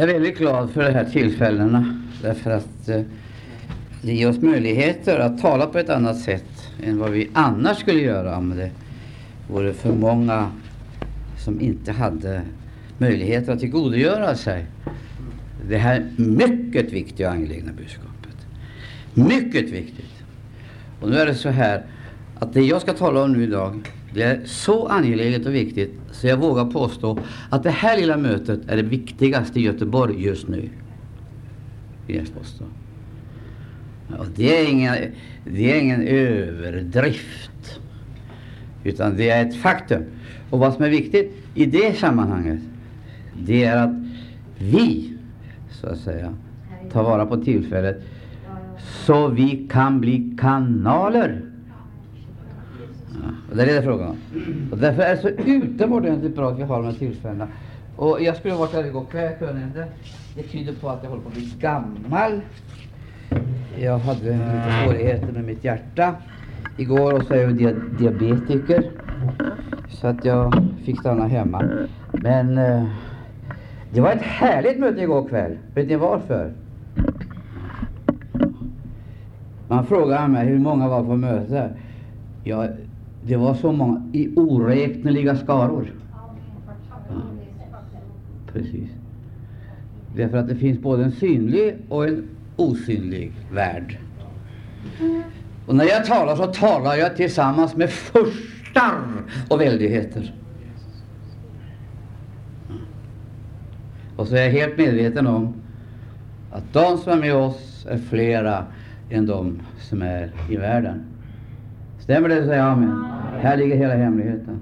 Jag är väldigt glad för de här tillfällena därför att eh, det ger oss möjligheter att tala på ett annat sätt än vad vi annars skulle göra om det vore för många som inte hade möjligheter att tillgodogöra sig det här mycket viktiga och angelägna budskapet. Mycket viktigt. Och nu är det så här att det jag ska tala om nu idag det är så angeläget och viktigt så jag vågar påstå att det här lilla mötet är det viktigaste i Göteborg just nu. Och det är, ingen, det är ingen överdrift. Utan det är ett faktum. Och vad som är viktigt i det sammanhanget, det är att vi, så att säga, tar vara på tillfället så vi kan bli kanaler Ja, det är det frågan. Och därför är det så utomordentligt bra att vi har de här tillfällena. Och jag skulle ha varit här igår kväll, det, det tyder på att jag håller på att bli gammal. Jag hade lite svårigheter med mitt hjärta igår och så är jag dia diabetiker. Så att jag fick stanna hemma. Men eh, det var ett härligt möte igår kväll. Vet ni varför? Man frågar mig hur många var på mötet. Jag det var så många, i oräkneliga skaror. Ja. Precis. Därför att det finns både en synlig och en osynlig värld. Och när jag talar så talar jag tillsammans med furstar och väldigheter. Och så är jag helt medveten om att de som är med oss är flera än de som är i världen. Stämmer det? säger amen. Här ligger hela hemligheten.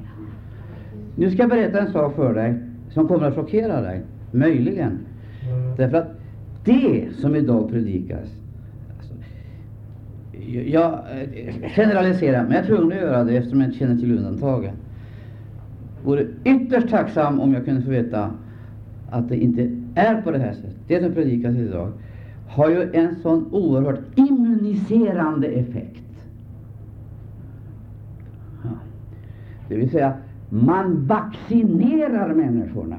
Nu ska jag berätta en sak för dig som kommer att chockera dig. Möjligen. Därför att det som idag predikas alltså, jag eh, generaliserar, men jag är tvungen att göra det eftersom jag inte känner till undantagen. Vore ytterst tacksam om jag kunde få veta att det inte är på det här sättet. Det som predikas idag har ju en sån oerhört immuniserande effekt. Det vill säga, man vaccinerar människorna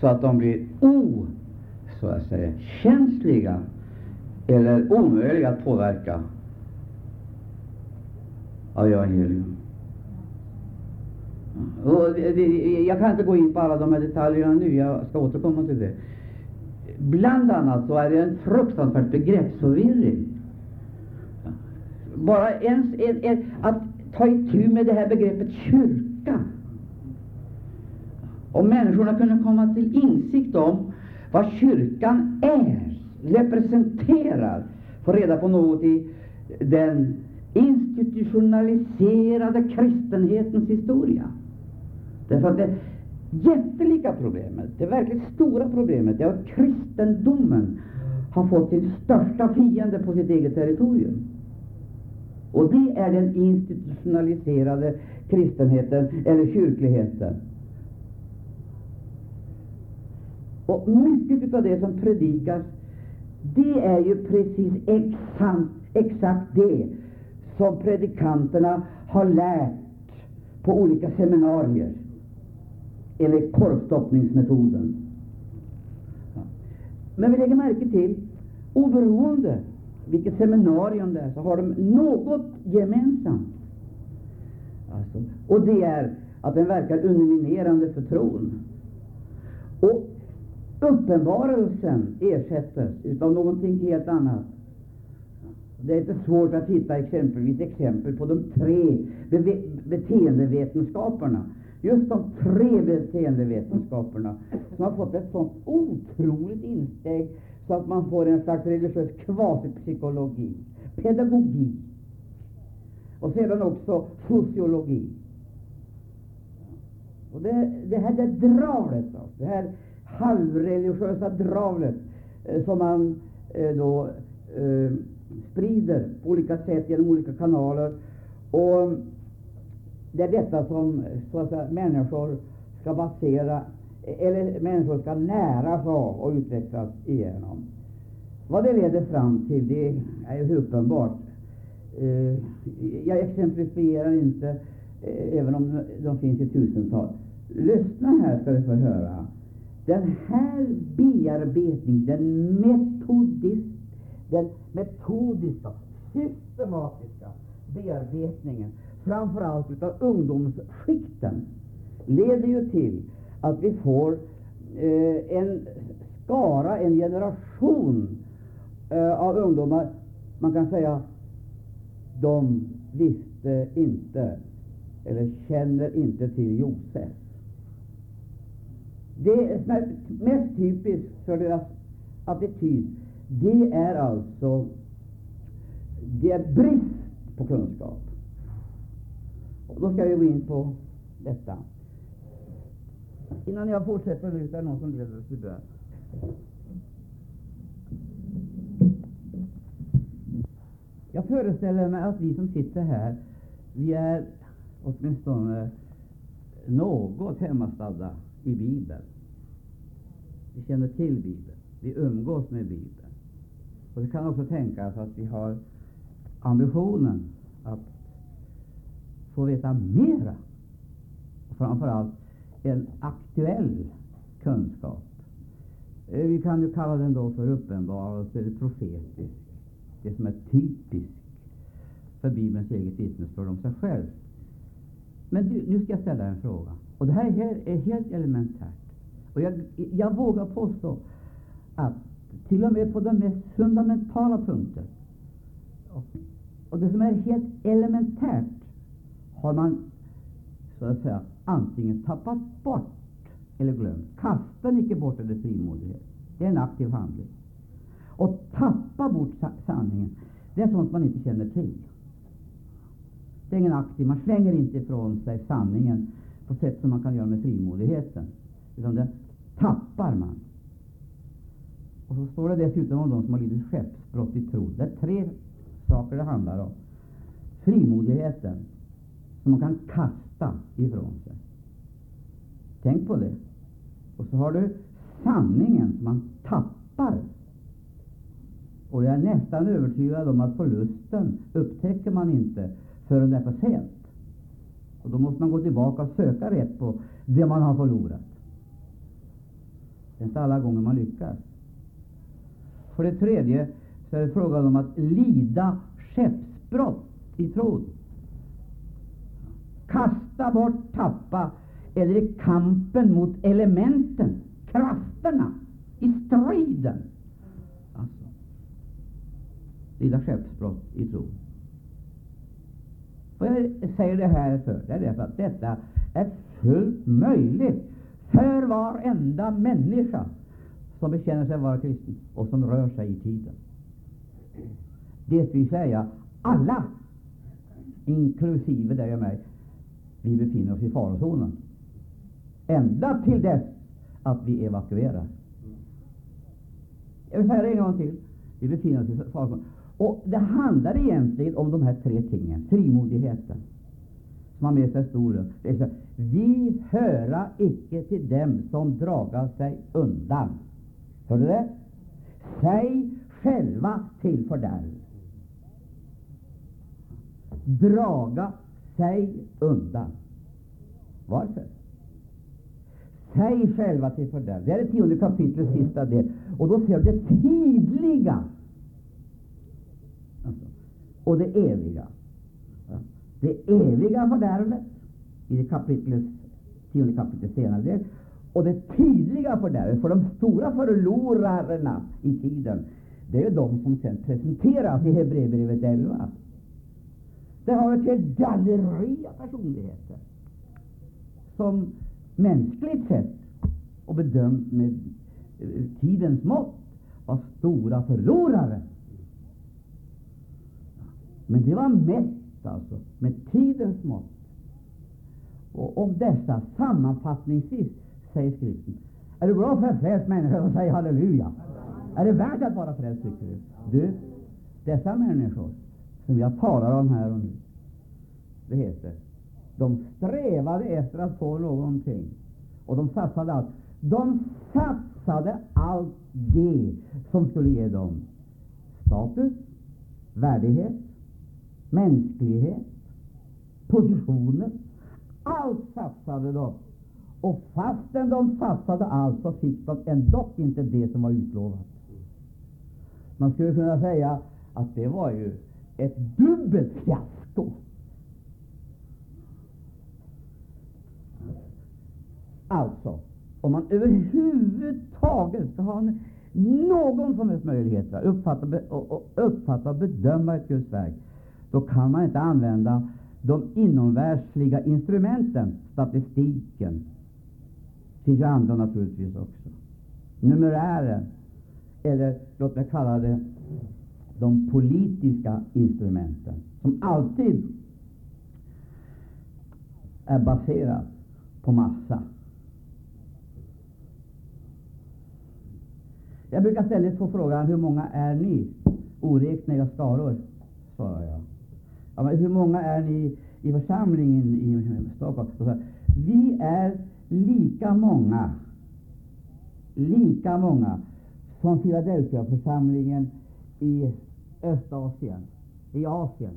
så att de blir o, så att säga, känsliga eller omöjliga att påverka av evangelium. Och jag kan inte gå in på alla de här detaljerna nu, jag ska återkomma till det. Bland annat så är det en fruktansvärd begreppsförvirring. Bara ens en, en, att ta itu med det här begreppet kyrka. Om människorna kunde komma till insikt om vad kyrkan är, representerar, få reda på något i den institutionaliserade kristenhetens historia. Därför att det jättelika problemet, det verkligt stora problemet, är att kristendomen har fått sin största fiende på sitt eget territorium. Och det är den institutionaliserade kristenheten, eller kyrkligheten. Och mycket av det som predikas, det är ju precis exakt, exakt det som predikanterna har lärt på olika seminarier, eller korvstoppningsmetoden. Men vi lägger märke till, oberoende vilket seminarium det är, så har de något gemensamt. Alltså, och det är att den verkar underminerande för tron. Och uppenbarelsen ersätts av någonting helt annat. Det är inte svårt att hitta exempelvis exempel på de tre be beteendevetenskaperna. Just de tre beteendevetenskaperna som har fått ett sånt otroligt insteg så att man får en slags religiös kvasipsykologi, Pedagogi. och sedan också sociologi. Och det, det här det dravlet, då, det här halvreligiösa dravlet eh, som man eh, då eh, sprider på olika sätt genom olika kanaler. Och det är detta som så att säga, människor ska basera eller människor ska näras av och utvecklas igenom. Vad det leder fram till, det är ju uppenbart. Eh, jag exemplifierar inte, eh, även om de finns i tusental. Lyssna här ska du få höra. Den här bearbetningen, den metodist, den metodiska, systematiska bearbetningen, framför allt utav ungdomsskikten, leder ju till att vi får eh, en skara, en generation eh, av ungdomar, man kan säga, de visste inte eller känner inte till Josef. Det som är mest typiskt för deras attityd, det är alltså det är brist på kunskap. Och då ska vi gå in på detta. Innan jag fortsätter nu, är någon som leder till bön. Jag föreställer mig att vi som sitter här, vi är åtminstone något hemmastadda i Bibeln. Vi känner till Bibeln. Vi umgås med Bibeln. Och Det kan också tänkas att vi har ambitionen att få veta mera. Och framför allt en aktuell kunskap. Eh, vi kan ju kalla den då för uppenbarelse eller profetisk. Det som är typiskt för Bibelns eget vittnesbörd om sig själv. Men du, nu ska jag ställa en fråga. Och det här är helt elementärt. Och jag, jag vågar påstå att till och med på de mest fundamentala punkter och det som är helt elementärt har man så att säga antingen tappat bort eller glömt. Kasta icke bort eller frimodighet. Det är en aktiv handling. Och tappa bort sanningen, det är sånt man inte känner till. Det är ingen aktiv, man slänger inte ifrån sig sanningen på sätt som man kan göra med frimodigheten. Utan den tappar man. Och så står det dessutom om de som har lidit skeppsbrott i tro. Det är tre saker det handlar om. Frimodigheten, som man kan kasta ifrån sig. Tänk på det. Och så har du sanningen, som man tappar. Och jag är nästan övertygad om att förlusten upptäcker man inte förrän det är för sent. Och då måste man gå tillbaka och söka rätt på det man har förlorat. Det är inte alla gånger man lyckas. För det tredje så är det frågan om att lida skeppsbrott i tron. Kasta bort, tappa, eller i kampen mot elementen, krafterna, i striden. Alltså, lilla skeppsbrott i tron. Och jag säger det här för, det är därför att detta är fullt möjligt för varenda människa som bekänner sig vara kristen och som rör sig i tiden. Det vill säga alla, inklusive dig och mig, vi befinner oss i farozonen. Ända till dess att vi evakuerar. Jag vill säga det en gång till. Vi befinner oss i farozonen. Och Det handlar egentligen om de här tre tingen. Frimodigheten, som har med sig stor. Vi höra icke till dem som draga sig undan. Hör du det? Säg själva till fördärv. Draga sig undan. Varför? Säg själva till fördärv. Det är det tionde kapitlets sista del. Och då ser du det tidliga alltså, och det eviga. Det eviga fördärvet i det kapitlets, tionde kapitlets senare del och det tydliga fördärvet för de stora förlorarna i tiden, det är de som sedan presenteras i Hebreerbrevet 11. Det har vi ett helt galleri av personligheter som mänskligt sett och bedömt med eh, tidens mått var stora förlorare. Men det var mätt alltså med tidens mått. Och om dessa sammanfattningsvis säger Skriften. Är du glad för en frälst människa så säg halleluja? Är det värt att vara frälst, tycker du? Du, dessa människor som jag talar om här och nu, det heter, de strävade efter att få någonting, och de satsade allt. De satsade allt det som skulle ge dem status, värdighet, mänsklighet, positioner. Allt satsade de Och fastän de satsade allt så fick de ändå inte det som var utlovat. Man skulle kunna säga att det var ju ett dubbelt fiasko. Alltså, om man överhuvudtaget ska ha någon som helst möjlighet att uppfatta, och, uppfatta och bedöma ett Guds verk, då kan man inte använda de inomvärldsliga instrumenten, statistiken. Det ju andra naturligtvis också. Numerären, eller låt mig kalla det de politiska instrumenten, som alltid är baserat på massa. Jag brukar ständigt få frågan hur många är ni? Oräkneliga skaror, svarar jag. Ja, men hur många är ni i församlingen i Stockholm? Vi är lika många, lika många som Philadelphia-församlingen i Östasien, i Asien.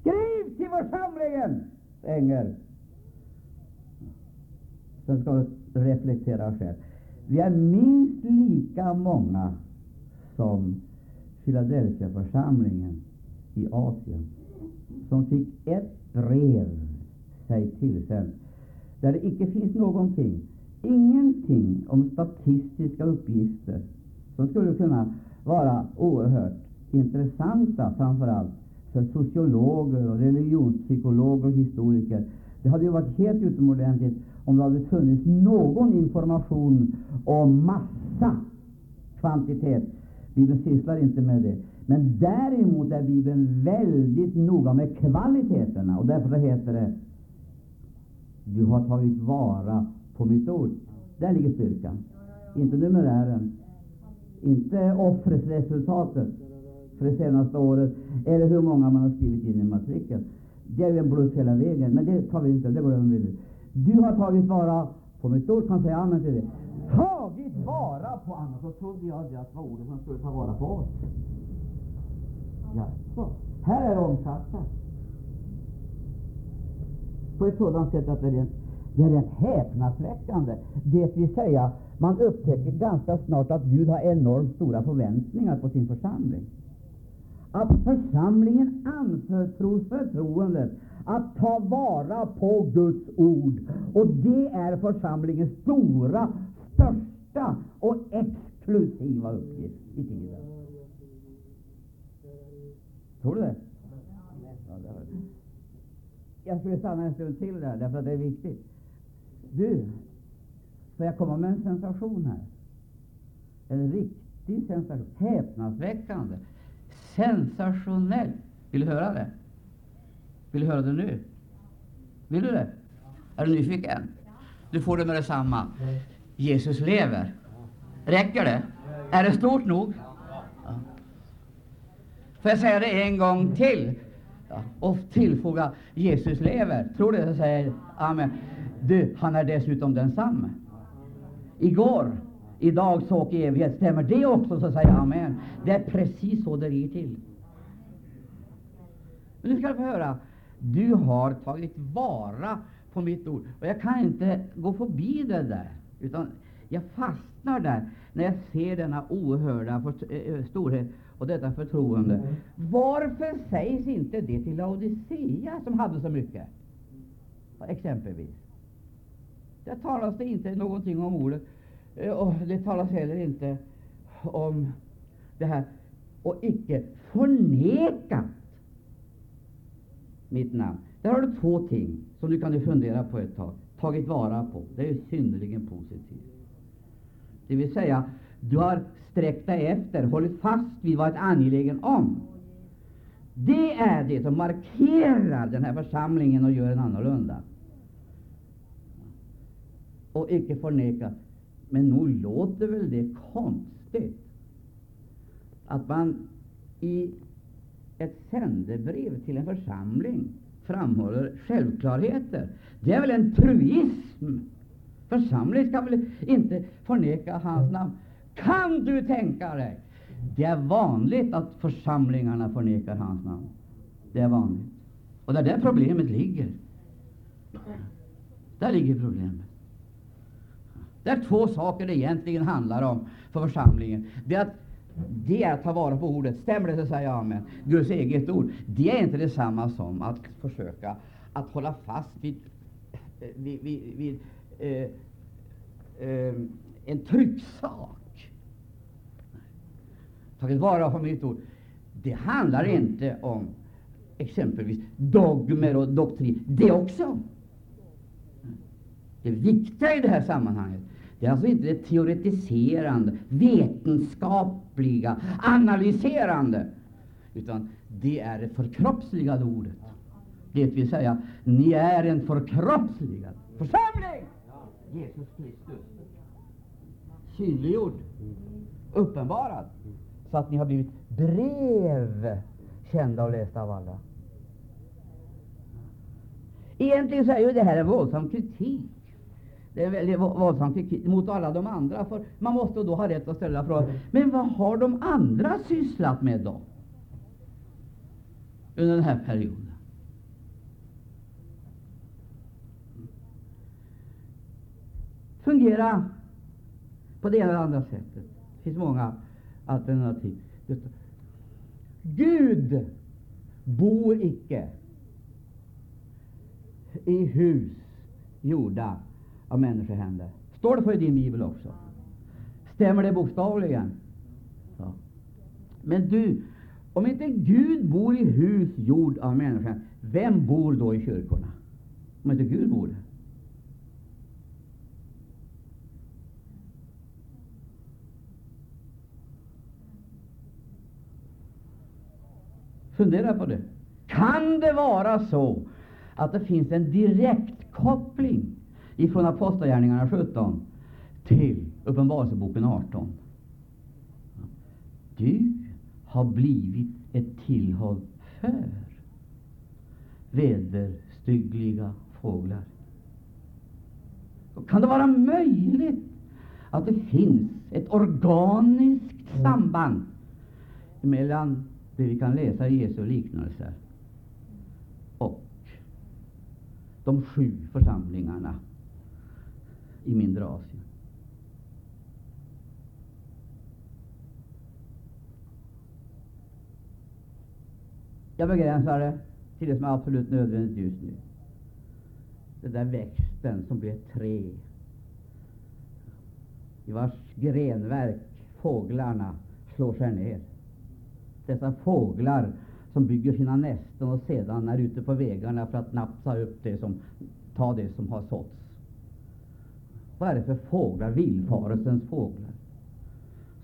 Skriv till församlingen, ängel! Sen ska du reflektera själv. Vi är minst lika många som Philadelphia-församlingen i Asien, som fick ett brev sig tillsänt, där det icke finns någonting, ingenting om statistiska uppgifter som skulle kunna vara oerhört intressanta, framför allt för sociologer, och religionspsykologer och historiker. Det hade ju varit helt utomordentligt om det hade funnits någon information om massa, kvantitet. Bibeln sysslar inte med det. Men däremot är Bibeln väldigt noga med kvaliteterna, och därför heter det Du har tagit vara på mitt ord. Där ligger styrkan. Inte numerären, inte offresresultatet för det senaste året, eller hur många man har skrivit in i matrikeln. Det är en bluff hela vägen, men det tar vi inte, det glömmer vi. Du har tagit vara på mitt ord, kan säga amen till det. Tagit vara på, annars så trodde jag det var ordet som skulle ta vara på oss. Jaså, här är det omkastat. På ett sådant sätt att det är rent, det är rent häpnadsväckande. Det vill säga, man upptäcker ganska snart att Gud har enormt stora förväntningar på sin församling. Att församlingen anförtros förtroendet att ta vara på Guds ord. Och det är församlingens stora, största och exklusiva uppgift i tiden. Tror du det? Jag skulle stanna en stund till där, därför att det är viktigt. Du, får jag komma med en sensation här? En riktig sensation. Häpnadsväckande. Sensationell. Vill du höra det? Vill du höra det nu? Vill du det? Är du nyfiken? Du får det med detsamma. Jesus lever. Räcker det? Är det stort nog? Ja. Får jag säga det en gång till? Och tillfoga Jesus lever. Tror du det? Säger Amen. Du, han är dessutom densamme. Igår, idag, så och i evighet. Stämmer det också? Så säger Amen. Det är precis så det ligger till. Men nu ska du få höra. Du har tagit vara på mitt ord. Och jag kan inte gå förbi det där, utan jag fastnar där när jag ser denna oerhörda eh, eh, storhet och detta förtroende. Varför sägs inte det till Laodicea, som hade så mycket? Exempelvis. Där talas det inte någonting om ordet, eh, och det talas heller inte om det här, och icke förnekat mitt namn. Där har du två ting som du kan fundera på ett tag. Tagit vara på. Det är synnerligen positivt. Det vill säga, du har sträckt dig efter, hållit fast vid vad angelägen om. Det är det som markerar den här församlingen och gör den annorlunda. Och icke förneka. Men nog låter väl det konstigt att man i ett sändebrev till en församling framhåller självklarheter. Det är väl en truism? Församlingen ska väl inte förneka hans namn? Kan du tänka dig? Det är vanligt att församlingarna förnekar hans namn. Det är vanligt. Och där, där problemet ligger. Där ligger problemet. Det är två saker det egentligen handlar om för församlingen. Det är att, det är att ta vara på ordet. Stämmer det så säger jag amen. Guds eget ord. Det är inte detsamma som att försöka att hålla fast vid, eh, vid, vid, vid eh, eh, en trycksak. Tagit vara på mitt ord. Det handlar inte om exempelvis dogmer och doktrin. Det också. Det viktiga i det här sammanhanget det är alltså inte det teoretiserande, vetenskapliga, analyserande, utan det är det förkroppsligade ordet. Det vill säga, ni är en förkroppsligad församling! Jesus Kristus. Synliggjord, uppenbarad, så att ni har blivit brev kända och lästa av alla. Egentligen så är ju det här en våldsam kritik. Det är en väldigt våldsam kritik mot alla de andra. För man måste då ha rätt att ställa frågan, men vad har de andra sysslat med då? Under den här perioden. Fungera på det ena eller andra sättet. Det finns många alternativ. Gud bor icke i hus gjorda av människohänder. Står det så i din bibel också? Stämmer det bokstavligen? Ja. Men du, om inte Gud bor i hus gjord av människan, vem bor då i kyrkorna? Om inte Gud bor där? Fundera på det. Kan det vara så att det finns en direkt koppling ifrån Apostlagärningarna 17 till Uppenbarelseboken 18? Du har blivit ett tillhåll för vederstyggliga fåglar. Kan det vara möjligt att det finns ett organiskt samband mellan det vi kan läsa i Jesu liknelser och de sju församlingarna i mindre Asien. Jag begränsar det till det som är absolut nödvändigt just nu. Den där växten som blir ett träd, i vars grenverk fåglarna slår sig ner dessa fåglar som bygger sina nästen och sedan är ute på vägarna för att napsa upp det som, ta det som har såtts. Vad är det för fåglar? Villfarelsens fåglar.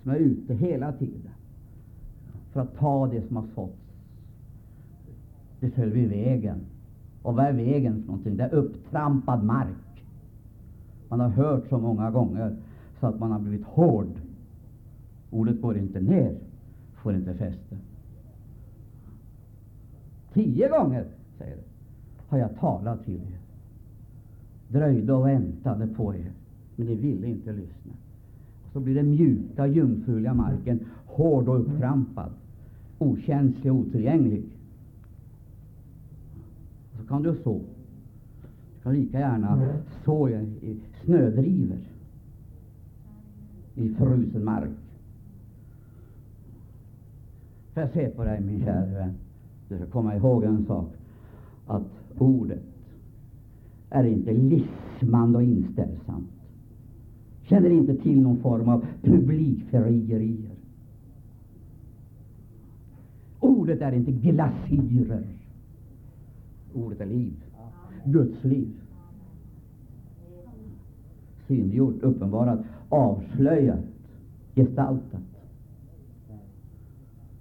Som är ute hela tiden för att ta det som har såtts. Det föll vid vägen. Och vad är vägen för någonting? Det är upptrampad mark. Man har hört så många gånger så att man har blivit hård. Ordet går inte ner får inte fäste. Tio gånger, säger det, har jag talat till er. Dröjde och väntade på er, men ni ville inte lyssna. Och så blir den mjuka, jungfruliga marken hård och upptrampad, okänslig och otillgänglig. Och så kan du så. Du kan lika gärna så i snödriver i frusen mark. Får jag se på dig, min kära vän? Du ska komma ihåg en sak, att ordet är inte lismande och inställsamt. Känner inte till någon form av publikfrierier. Ordet är inte glasyrer. Ordet är liv. Guds liv. Synliggjort, uppenbarat, avslöjat, gestaltat.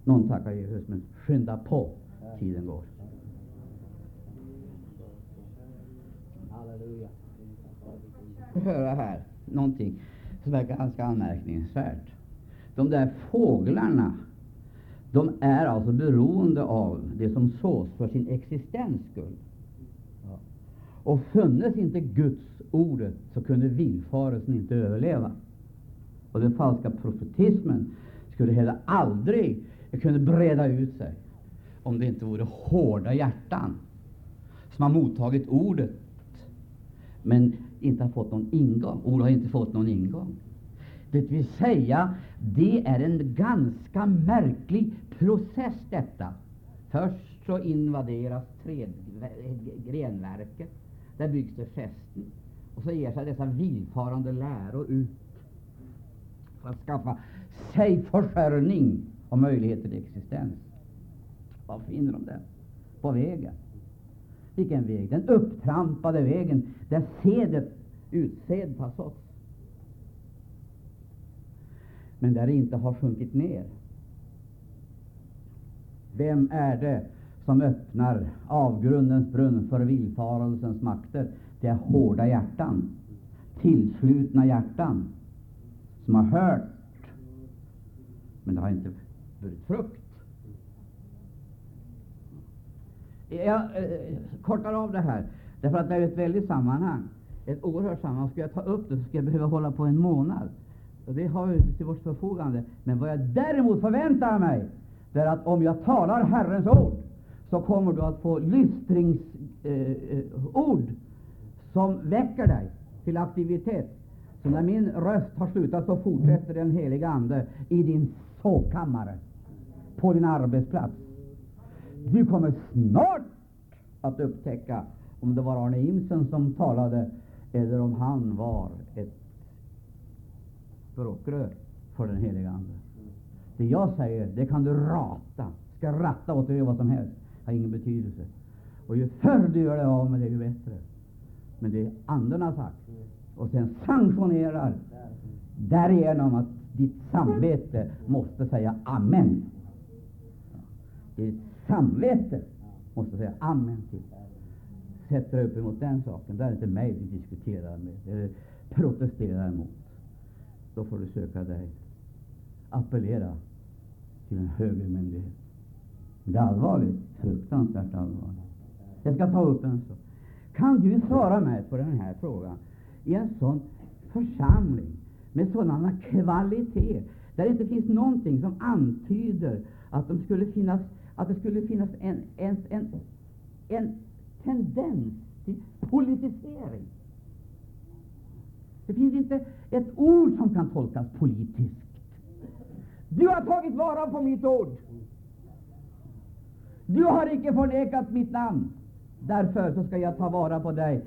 Någon tackar Jesus, men skynda på, tiden går. Halleluja. höra här någonting som är ganska anmärkningsvärt. De där fåglarna, de är alltså beroende av det som sås för sin existens skull. Och funnes inte Guds ordet så kunde villfarelsen inte överleva. Och den falska profetismen skulle heller aldrig kunna breda ut sig om det inte vore hårda hjärtan som har mottagit ordet, men inte har fått någon ingång. Ord har inte fått någon ingång. Det vill säga, det är en ganska märklig process detta. Först så invaderas grenverket. Där byggs det fästen. Och så ger sig dessa villfarande läror ut för att skaffa sig försörjning och möjligheter till existens. Var finner de det? På vägen. Vilken väg? Den upptrampade vägen där sedet, utsed tas upp. Men där det inte har sjunkit ner. Vem är det som öppnar avgrundens brunn för villfarelsens makter? Det är hårda hjärtan, tillslutna hjärtan, som har hört, men det har inte burit frukt. Jag eh, kortar av det här, därför att det är ett väldigt sammanhang, ett oerhört sammanhang. Ska jag ta upp det så ska jag behöva hålla på en månad. Och det har vi till vårt förfogande. Men vad jag däremot förväntar mig, det är att om jag talar Herrens ord, så kommer du att få lystringsord eh, eh som väcker dig till aktivitet. Så när min röst har slutat så fortsätter den heliga Ande i din sovkammare, på din arbetsplats. Du kommer snart att upptäcka om det var Arne Imsen som talade eller om han var ett språkrör för den heliga Ande. Det jag säger, det kan du rata. Ska ratta åt dig vad som helst. har ingen betydelse. Och ju förr du gör det av med det, ju bättre. Men det är Anden har sagt. Och sen sanktionerar därigenom att ditt samvete måste säga Amen. Ditt samvete måste säga Amen till. Sätter upp emot den saken. Det är inte mig du diskuterar med eller protesterar emot. Då får du söka dig. Appellera till en högre myndighet. Det är allvarligt. Fruktansvärt allvarligt. Jag ska ta upp en sak. Kan du svara mig på den här frågan? I en sån församling med sådana kvaliteter, där det inte finns någonting som antyder att, de skulle finnas, att det skulle finnas en, en, en, en tendens till politisering. Det finns inte ett ord som kan tolkas politiskt. Du har tagit vara på mitt ord. Du har icke förnekat mitt namn. Därför så ska jag ta vara på dig.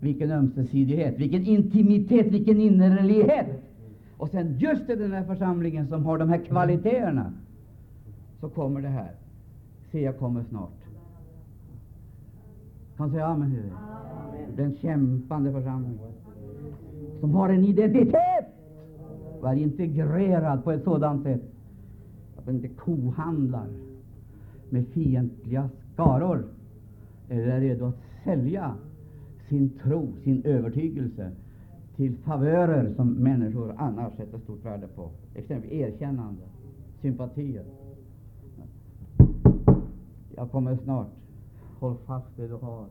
Vilken ömsesidighet, vilken intimitet, vilken innerlighet. Och sen just i den här församlingen som har de här kvaliteterna, så kommer det här. Se, jag kommer snart. Kan säga amen? Amen. Den kämpande församlingen som har en identitet och är integrerad på ett sådant sätt att den inte kohandlar med fientliga skaror eller är redo att sälja sin tro, sin övertygelse till favörer som människor annars sätter stort värde på, exempelvis erkännande, sympatier. Jag kommer snart. Håll fast det du har.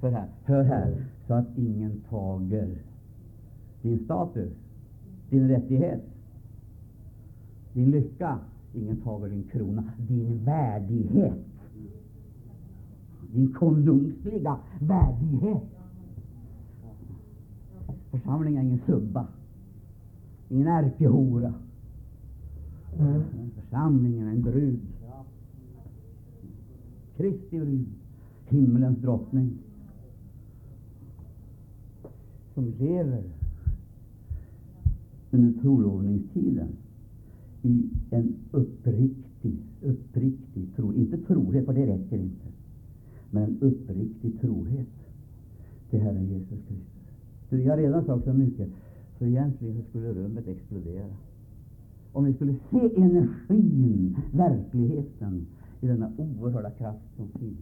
Hör här, hör här, så att ingen tager din status, din rättighet, din lycka. Ingen tager din krona, din värdighet, din konungsliga värdighet. Församlingen är ingen subba, ingen ärkehora. Mm. Församlingen är en brud. Kristi brud, himmelens drottning, som lever under trolovningstiden i en uppriktig, uppriktig tro. Inte trohet, för det räcker inte, men en uppriktig trohet till Herren Jesus Kristus. Du, jag har redan sagt så mycket, så egentligen så skulle rummet explodera. Om vi skulle se energin, verkligheten, i denna oerhörda kraft som finns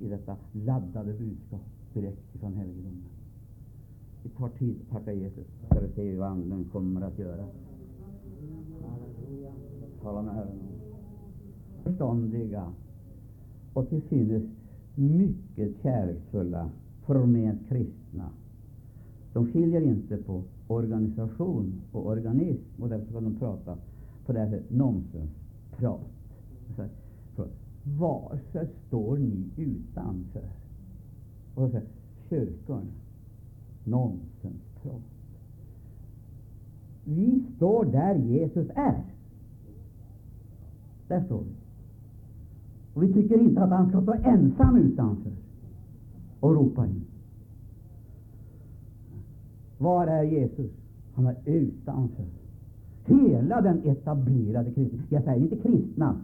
i detta laddade budskap direkt ifrån helgedomen. Det tar tid att tacka Jesus. Ska vi se vad Anden kommer att göra. Tala med Herren. Förståndiga och till synes mycket kärleksfulla, förment kristna de skiljer inte på organisation och organism, och därför kan de prata på det här så, så, Varför står ni utanför? Och så säger kyrkorna, nonsensprat. Vi står där Jesus är. Där står vi. Och vi tycker inte att han ska stå ensam utanför och ropa in. Var är Jesus? Han är utanför. Hela den etablerade kristna, jag säger inte kristna,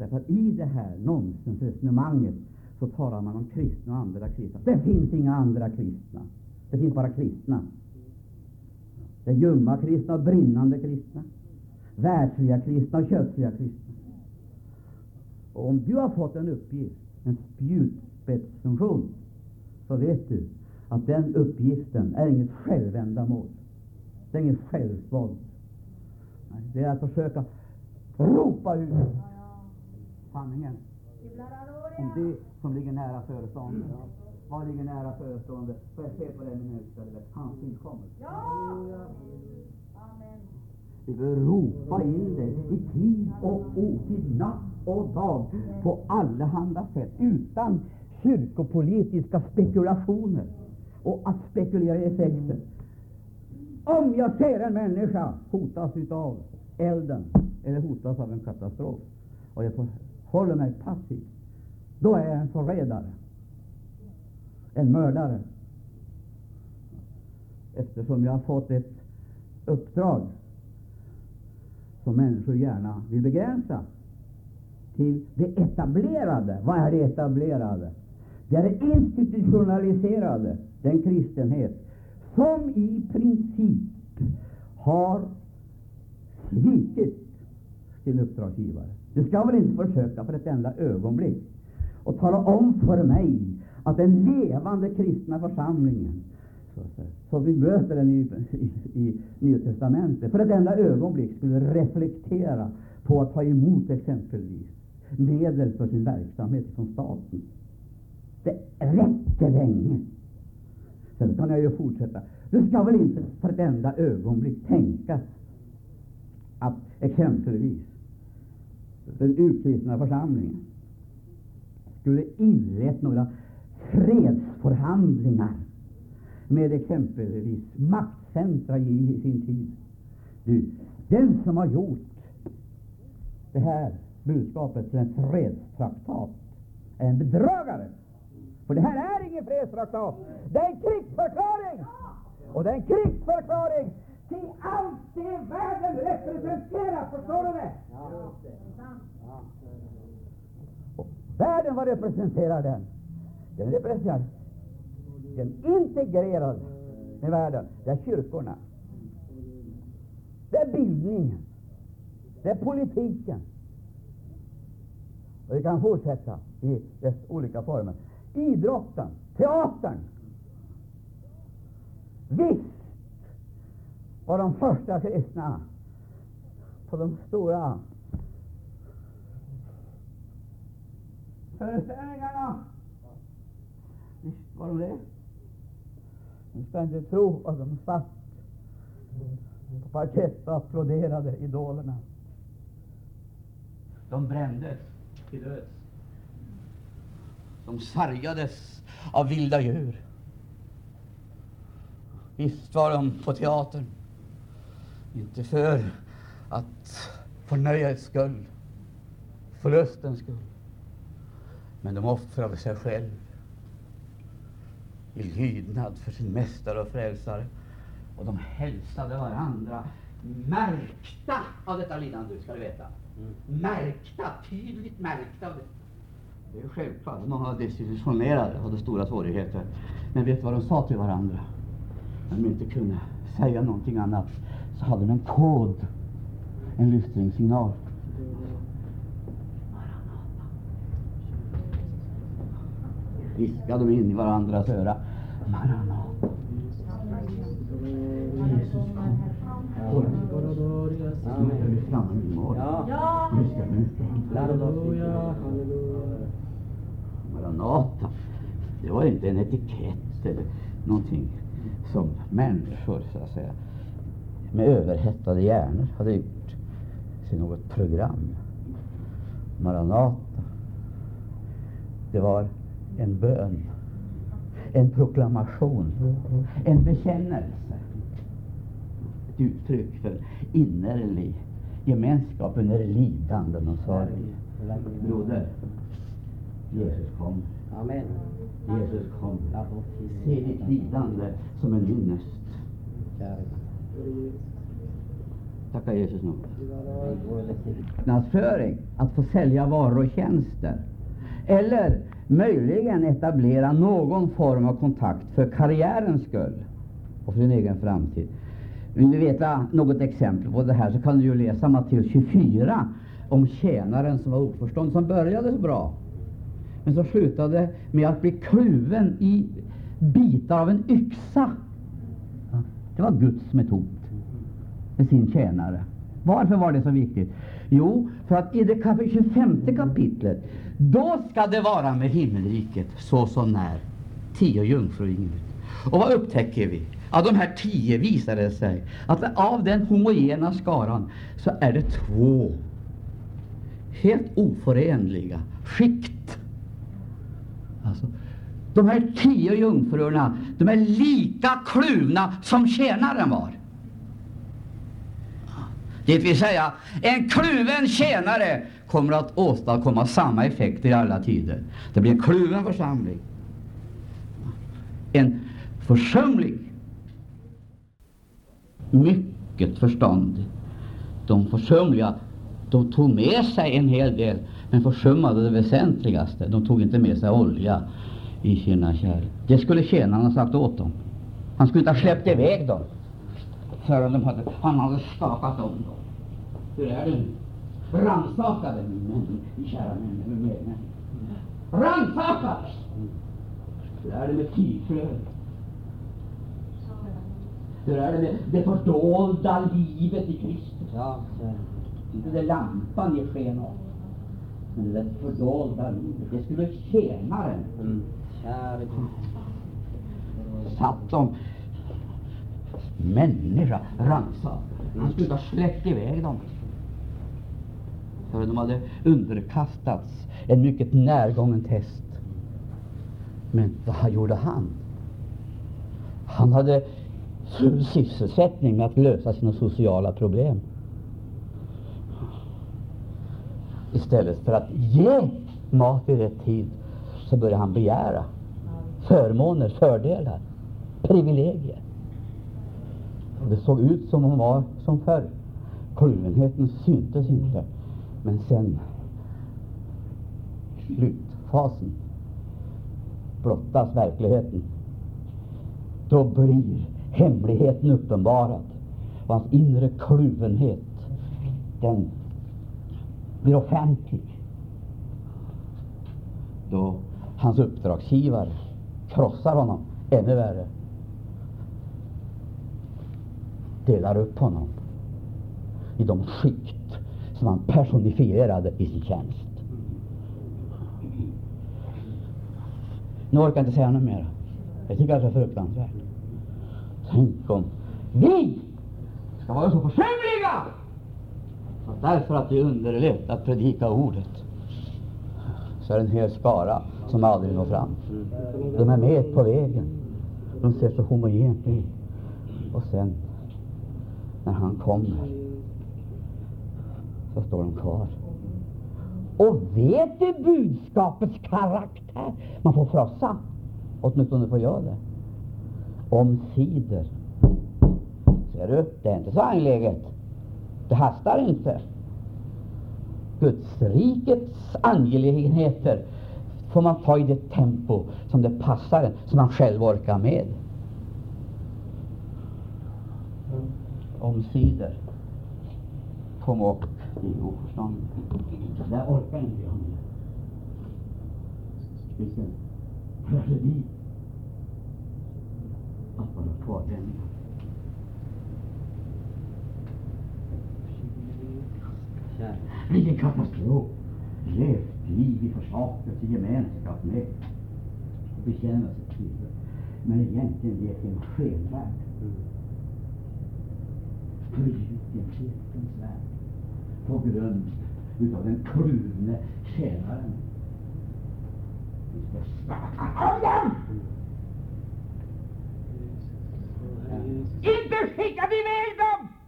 därför att i det här nonsensresonemanget så talar man om kristna och andra kristna. Det finns inga andra kristna. Det finns bara kristna. Det är ljumma kristna och brinnande kristna. Världsliga kristna och kötsliga kristna. Och om du har fått en uppgift, en spjutspetsfunktion, så vet du att den uppgiften är inget självändamål. Det är inget självsvåld. Det är att försöka ropa ut sanningen om det som ligger nära förestående. Vad ligger nära förestående? Får jag se på det min älskade vän? Hans tillkommelse. Ja! Amen. Vi behöver ropa in det i tid och otid, natt och dag, på allehanda sätt, utan kyrkopolitiska spekulationer och att spekulera i effekter. Om jag ser en människa hotas av elden eller hotas av en katastrof och jag håller mig passiv, då är jag en förrädare, en mördare. Eftersom jag har fått ett uppdrag som människor gärna vill begränsa till det etablerade. Vad är det etablerade? Det är det institutionaliserade, den kristenhet som i princip har svikit sin uppdragsgivare. Du ska väl inte försöka för ett enda ögonblick och tala om för mig att den levande kristna församlingen, som vi möter den i, i, i Nya Testamentet, för ett enda ögonblick skulle reflektera på att ta emot exempelvis medel för sin verksamhet från staten. Det räcker länge. Sen kan jag ju fortsätta. Du ska väl inte för ett enda ögonblick tänka att exempelvis den urkristna församlingen skulle inlett några fredsförhandlingar med exempelvis maktcentra i sin tid. Du, den som har gjort det här budskapet till en fredstraktat är en bedragare. För det här är ingen fredstraktat. Det är en krigsförklaring! Och det är en krigsförklaring till allt det världen representerar. Förstår du det? Världen, vad representerar den? Den representerar den integrerade med världen. Det är kyrkorna. Det är bildningen. Det är politiken. Och vi kan fortsätta i dess olika former. Idrotten, teatern. Visst var de första kristna på de stora föreställningarna. Visst var de det. Ni ska inte tro att de satt på parkett och applåderade idolerna. De brändes till döds. De sargades av vilda djur. Visst var de på teatern, inte för att för nöjets skull, förlustens skull, men de offrade sig själv i lydnad för sin mästare och frälsare. Och de hälsade varandra, märkta av detta lidande, ska du veta. Mm. Märkta, tydligt märkta av det. Det är självklart, många desillusionerade hade stora svårigheter. Men vet du vad de sa till varandra? När de inte kunde säga någonting annat så hade de en kod, en lyssningssignal. Viskade de in i varandras öra. Maranata. Jesus kom. Nu är vi framme vid målet. Ja. Nu ska vi Maranata. Det var inte en etikett eller någonting som människor, så att säga, med överhettade hjärnor hade gjort till något program. Maranata. Det var en bön en proklamation, en bekännelse. Ett uttryck för innerlig gemenskap under lidanden och sorg. Broder, Jesus kom. Amen. Jesus kom. Se ditt lidande som en ynnest. Tacka Jesus nu. Marknadsföring, att få sälja varor och tjänster. Eller möjligen etablera någon form av kontakt för karriärens skull och för din egen framtid. Vill du veta något exempel på det här så kan du ju läsa Matteus 24 om tjänaren som var oförstånd, som började så bra, men som slutade med att bli kluven i bitar av en yxa. Det var Guds metod med sin tjänare. Varför var det så viktigt? Jo, för att i det 25 kapitlet, då ska det vara med himmelriket så som när tio jungfrur. Och vad upptäcker vi? Av de här tio visade det sig att av den homogena skaran så är det två helt oförenliga skikt. Alltså, de här tio jungfrurna, de är lika kluvna som tjänaren var. Det vill säga, en kluven tjänare kommer att åstadkomma samma effekter i alla tider. Det blir en kluven församling. En försumlig, mycket förståndig. De försumliga, de tog med sig en hel del, men försummade det väsentligaste. De tog inte med sig olja i sina kärl. Det skulle tjänaren ha sagt åt dem. Han skulle inte ha släppt iväg dem förrän de hade, han hade skakat om dem. Hur är det nu? Rannsaka det, min kära medmänniskor. Rannsaka! Hur är det med tygflödet? Hur är det med det fördolda livet i Kristus? Ja. Inte det lampan ger sken av, men det fördolda livet. Det skulle tjänaren Mm käre Gud. satt som människa rannsaka. Han skulle inte ha släppt iväg dem För de hade underkastats en mycket närgången test. Men vad gjorde han? Han hade full sysselsättning med att lösa sina sociala problem. Istället för att ge mat i rätt tid så började han begära förmåner, fördelar, privilegier. Och det såg ut som hon var som förr. Kluvenheten syntes inte. Men sen, slutfasen, blottas verkligheten. Då blir hemligheten uppenbarad. Och hans inre kluvenhet, den blir offentlig. Då hans uppdragsgivare krossar honom ännu värre. Delar upp honom i de skikt som han personifierade i sin tjänst. Nu orkar jag inte säga något mer. Jag tycker att det är fruktansvärt. Tänk om vi ska vara så försumliga! Därför att vi underlätt att predika ordet så är det en hel skara som aldrig når fram. De är med på vägen. De ser så homogent ut. Och sen, när han kommer, så står de kvar. Och vet du budskapets karaktär? Man får frossa, åtminstone får jag det. Omsider. Ser du, det är inte så angeläget. Det hastar inte. Gudsrikets angelägenheter får man ta i det tempo som det passar en, som man själv orkar med. Omsider kom upp i oförstånd. Det där orkar inte jag med. Vilken tragedi att vara kvarlänningar. Vilken katastrof! levt liv i försakelse, gemenskap med och bekännelse till det. Men egentligen levt i en skenvärld. Förljugenhetens värld. På grund utav den kluvne tjänaren. Vi ska sparka honom! Inte skickar vi iväg dem!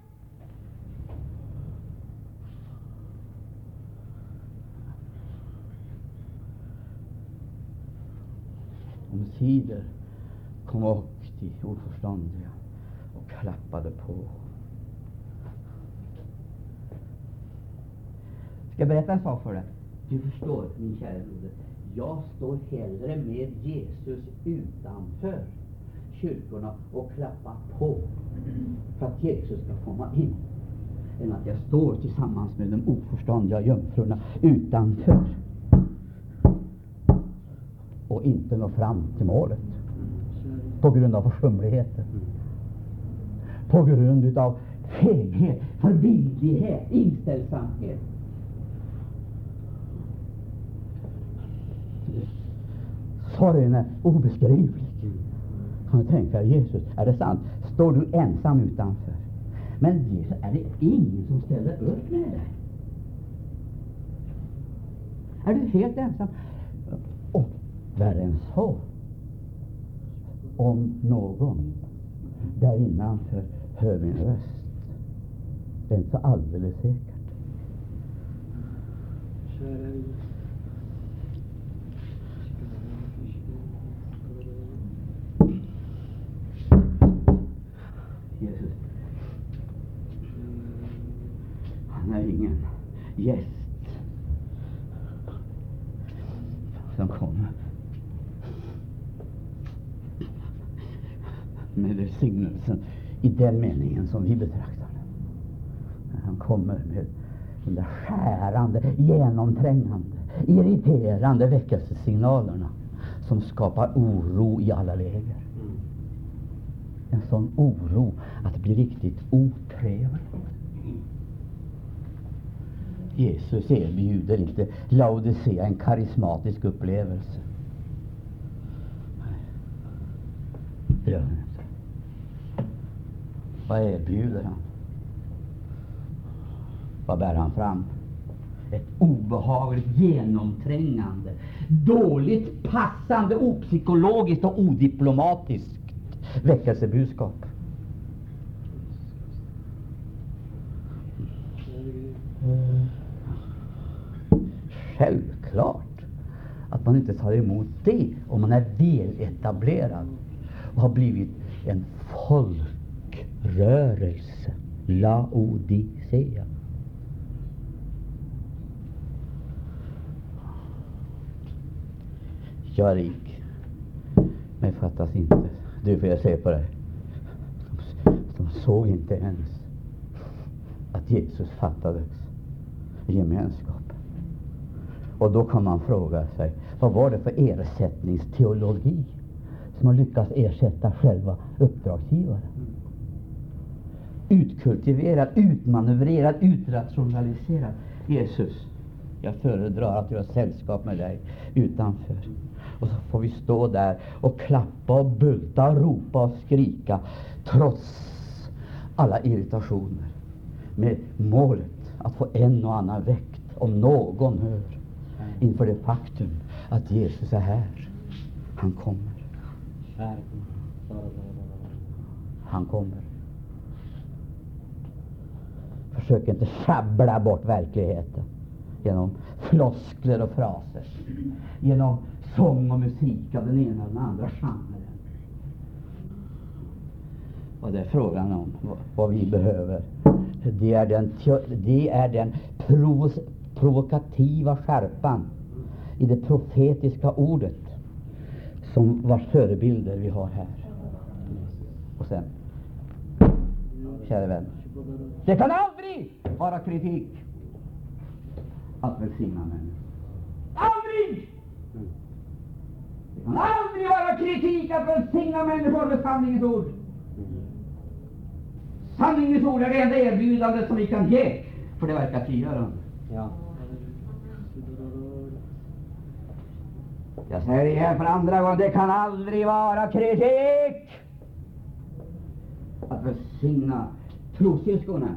Omsider kom och de oförståndiga och klappade på. Ska jag berätta en sak för dig? Du förstår, min kära broder. Jag står hellre med Jesus utanför kyrkorna och klappar på för att Jesus ska komma in än att jag står tillsammans med de oförståndiga jungfrurna utanför och inte nå fram till målet på grund av försumligheter, på grund av feghet, förbindlighet, inställsamhet. Sorgen är obeskrivlig. Kan du tänka dig Jesus? Är det sant? Står du ensam utanför? Men Jesus, är det ingen som ställer upp med dig? Är du helt ensam? Värre än så. Om någon där innanför hör min röst. Det är inte så alldeles säkert. Jesus, han är ingen gäst som kommer med välsignelsen i den meningen som vi betraktar den. Han kommer med de där skärande, genomträngande, irriterande väckelsesignalerna som skapar oro i alla läger. En sån oro att det blir riktigt otrevligt. Jesus erbjuder inte Laodicea en karismatisk upplevelse. Det. Vad erbjuder han? Vad bär han fram? Ett obehagligt, genomträngande, dåligt passande, opsykologiskt och odiplomatiskt väckelsebudskap. Självklart att man inte tar emot det om man är väletablerad och har blivit en folk rörelse, Laodicea. Jag är rik, men fattas inte. Du får jag säga på dig. De såg inte ens att Jesus fattades i gemenskap. Och då kan man fråga sig, vad var det för ersättningsteologi som har lyckats ersätta själva uppdragsgivaren? Utkultiverad, utmanövrerad, utrationaliserad. Jesus, jag föredrar att göra sällskap med dig utanför. Och så får vi stå där och klappa och bulta och ropa och skrika trots alla irritationer. Med målet att få en och annan väckt, om någon hör, inför det faktum att Jesus är här. Han kommer. Han kommer. Försök inte sjabbla bort verkligheten genom floskler och fraser, genom sång och musik av den ena eller den andra genren. Vad det är frågan om, vad vi behöver, det är den, det är den provo provokativa skärpan i det profetiska ordet som vars förebilder vi har här. Och sen, kära vän, det kan aldrig vara kritik att välsigna människor. Aldrig! Det kan aldrig vara kritik att välsigna människor med sanningens ord. Sanningens ord är det enda erbjudandet som vi kan ge, för det verkar frigörande. Ja. Jag säger det igen för andra gången, det kan aldrig vara kritik att välsigna trossyskonen,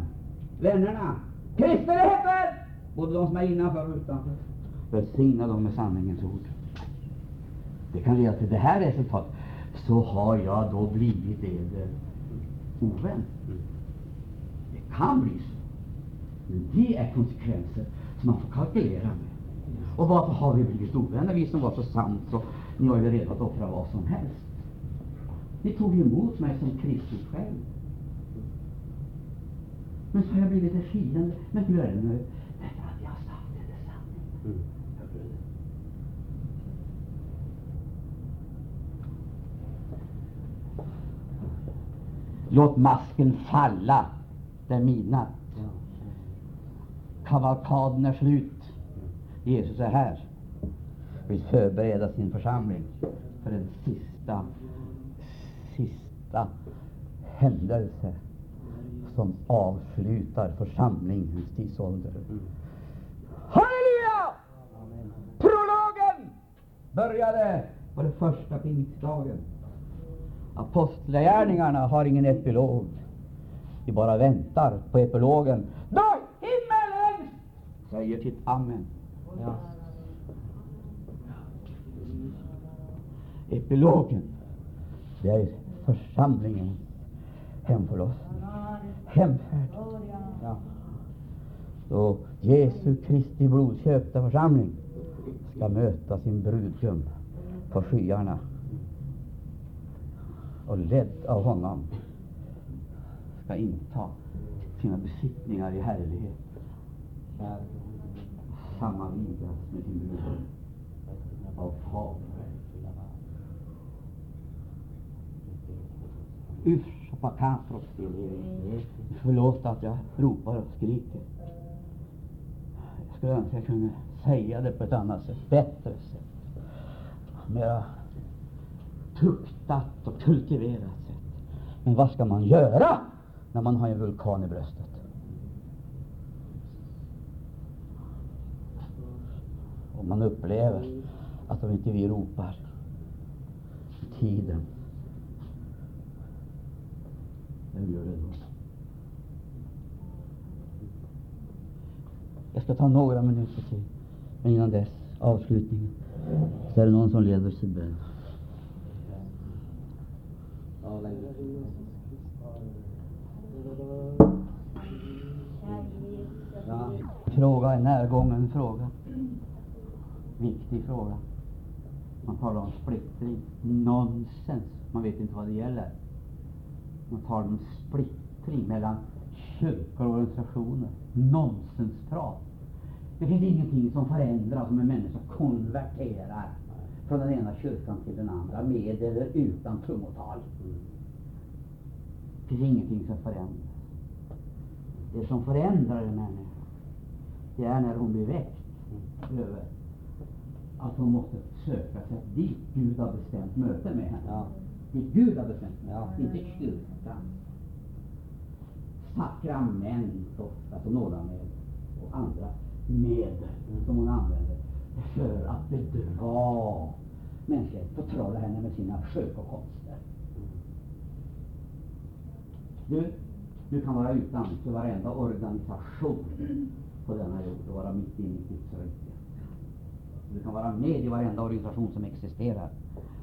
vännerna, kristenheten, både de som är innanför och utanför. Välsigna dem med sanningens ord. Det kan leda till det här resultatet. Så har jag då blivit eder eh, ovän. Det kan bli så. Men det är konsekvenser som man får kalkylera med. Och varför har vi blivit ovänner, vi som var så sams och ni var ju redo att offra vad som helst. Ni tog ju emot mig som Kristus själv. Men så har jag blivit er fiende. Men hur är det nu? Därför att jag har sagt det, är sanning. Mm. Låt masken falla, det är midnatt. Kavalkaden är slut. Jesus är här. Vill förbereda sin församling för den sista, sista händelse som avslutar församlingens tidsålder. Mm. Halleluja! Amen. Prologen började på den första pingstdagen. Apostlagärningarna har ingen epilog. Vi bara väntar på epilogen. Då himmelen säger sitt amen. Ja. Epilogen, det är församlingens hemförlossning, hemfärd. Ja. Då Jesu Kristi blodköpta församling ska möta sin brudgum på skyarna och ledd av honom ska inta sina besittningar i härlighet, Kära sammanvigas med sin brudgum av Fadern. Usch, pakatros Förlåt att jag ropar och skriker. Jag skulle önska jag kunde säga det på ett annat sätt, bättre sätt. Mera tuktat och kultiverat sätt. Men vad ska man göra när man har en vulkan i bröstet? Om man upplever att om inte vi ropar tiden, vem gör det? Jag ska ta några minuter till. Men innan dess, avslutningen, så är det någon som leder sin bön. Ja. Fråga är närgången fråga. Viktig fråga. Man talar om splittring. Nonsens. Man vet inte vad det gäller. Man talar om splittring mellan kyrkor och organisationer. Nonsensprat. Det finns ingenting som förändras om en människa konverterar från den ena kyrkan till den andra, med eller utan tungotal. Det finns ingenting som förändras. Det som förändrar en människa, det är när hon blir väckt över att hon måste söka sig dit Gud har bestämt möte med henne. Dit Gud har bestämt möte, Ja. inte kyrkan. Sakrament och alltså nådamedel och andra medel som hon använder för att bedra mänskligheten, förtrolla henne med sina skökokonster. Du, du kan vara utan till varenda organisation på denna jord och vara mitt inne i Guds rike. Du kan vara med i varenda organisation som existerar,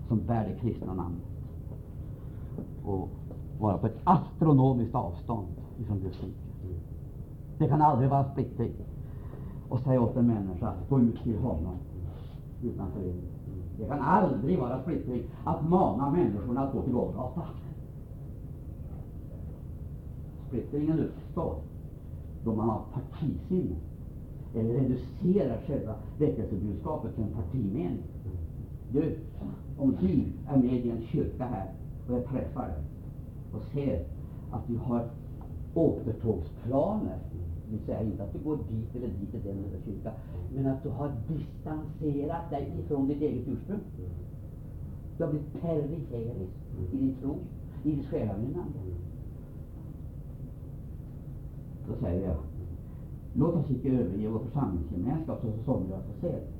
som bär det kristna namnet. Och vara på ett astronomiskt avstånd ifrån Guds rike. Det kan aldrig vara splittring. Och säga åt en människa att gå ut till honom utanför förening. Det kan aldrig vara splittring att mana människorna att gå till Golgata. Splittringen uppstår då man har partisinne eller reducerar själva väckelsebudskapet till en partimening. Du, om du är med i en kyrka här och jag träffar dig och ser att du har återtågsplaner, det vill säga inte att du går dit eller dit eller den eller den kyrka, men att du har distanserat dig ifrån ditt eget ursprung. Du har blivit periferisk i din tro, i ditt själavinnande. Då säger jag, låt oss icke överge vår församlingsgemenskap så som somliga har sett.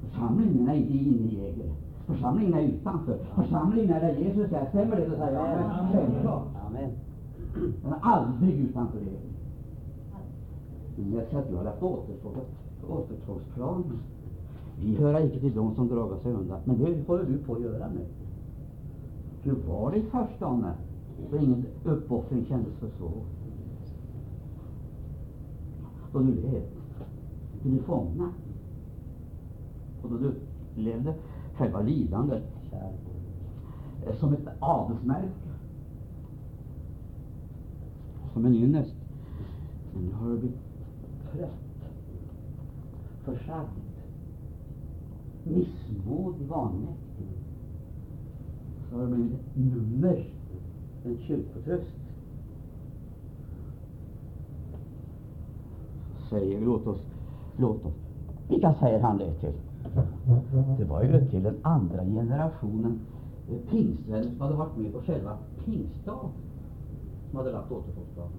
Församlingen är inte inne i egen. Församlingen är utanför. Församlingen är där Jesus är. Stämmer det? Då säger jag, men självklart. Den är aldrig utanför. Men jag säger att du har lagt återtåg- återtågsplaner. Vi hör icke till dem som drar sig undan. Men det håller du på att göra nu. Hur var det i förstone Och ingen uppoffring kändes för svår. Då du led, du blev fångad. Och då du upplevde själva lidandet eh, som ett adelsmärke. Som en ynnest. Men nu har du blivit trött, försagd, missmodig, vanmäktig. Så har det blivit ett nummer, en kyrkotröst. Säger, låt oss, låt oss. Vilka säger han det till? Det var ju till den andra generationen eh, pingstvänner som hade varit med på själva pingstdagen. Som hade lagt återfångsdagen.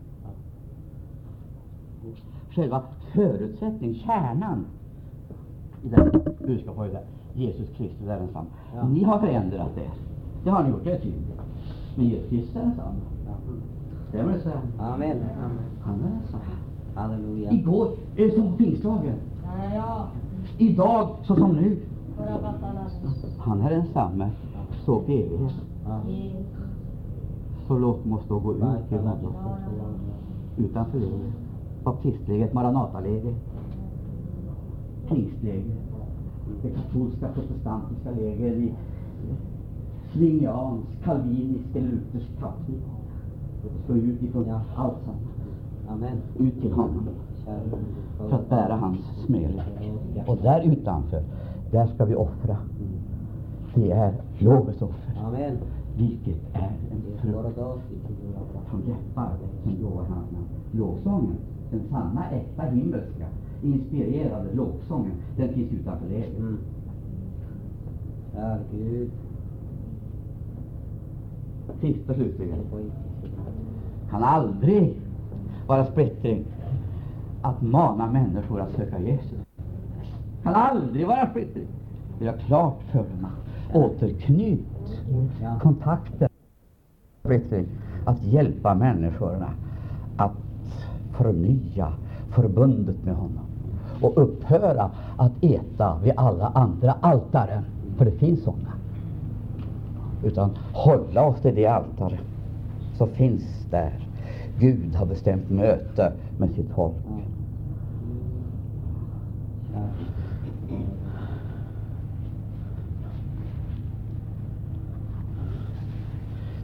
Själva förutsättningen, kärnan i det budskapet var ju det. Jesus Kristus är densamma. Ja. Ni har förändrat er. Det har ni gjort, det är tydligt. Men Jesus Kristus är densamma. Ja. Stämmer det? så? Amen. Amen. Han är densamma. Halleluja. Igår, eh, som på pingstdagen. Ja, ja. Idag, så som nu. Han är densamme. Så evighet. Så låt oss då gå ut till honom utanför läger. Baptistlägret, Maranataläger, pingstläger, det katolska protestantiska läger, i Slingiansk, kalvinisk eller luthersk tappning. Låt oss gå ut ifrån Ja. allt sammans, Amen. ut till honom för att bära hans smälek. Och där utanför, där ska vi offra. Det är lovets offer, Amen. vilket är en frukt från läppar som lovar hans namn. Lovsången, den sanna, äkta, himmelska, inspirerade lovsången, den finns utanför lägret. Mm. Gud. Sist och slutligen, kan aldrig vara splittring att mana människor att söka Jesus. Det Kan aldrig vara splittring. Det är klart för dem. Återknyt Ja. kontakten. Att hjälpa människorna att förnya förbundet med honom och upphöra att äta vid alla andra altaren, för det finns sådana. Utan hålla oss till det altare som finns där. Gud har bestämt möte med sitt folk. Ja. Kära.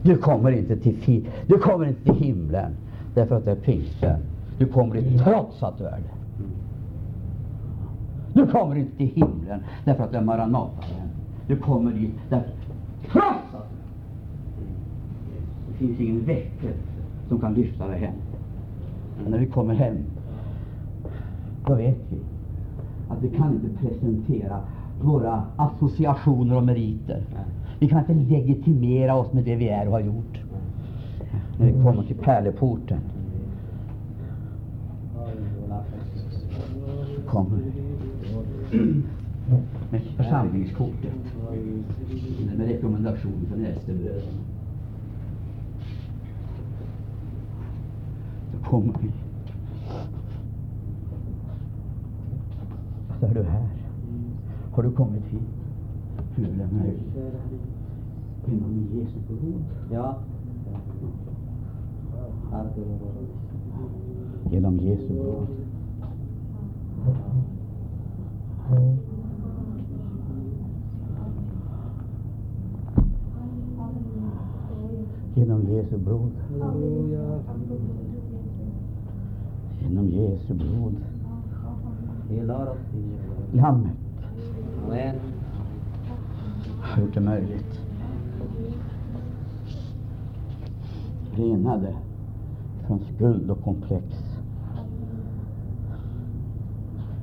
Du kommer inte till, du kommer inte till himlen därför att det är pingsten. Du kommer dit trots att du är det. Du kommer inte till himlen därför att det är Maranataren. Du kommer dit därför, trots att du är det. Det finns ingen väckelse som kan lyfta dig hem. Men när vi kommer hem, då vet vi att vi kan inte presentera våra associationer och meriter. Vi kan inte legitimera oss med det vi är och har gjort. När vi kommer till pärleporten kommer vi med församlingskortet, med rekommendation från äldstebröderna. Då kommer vi. Så är du här. Har du kommit hit? Hur är det Genom Jesu blod. Ja. Genom Jesu blod. Genom Jesu blod. Genom Jesu blod. Lammet har gjort det möjligt. Renade från skuld och komplex.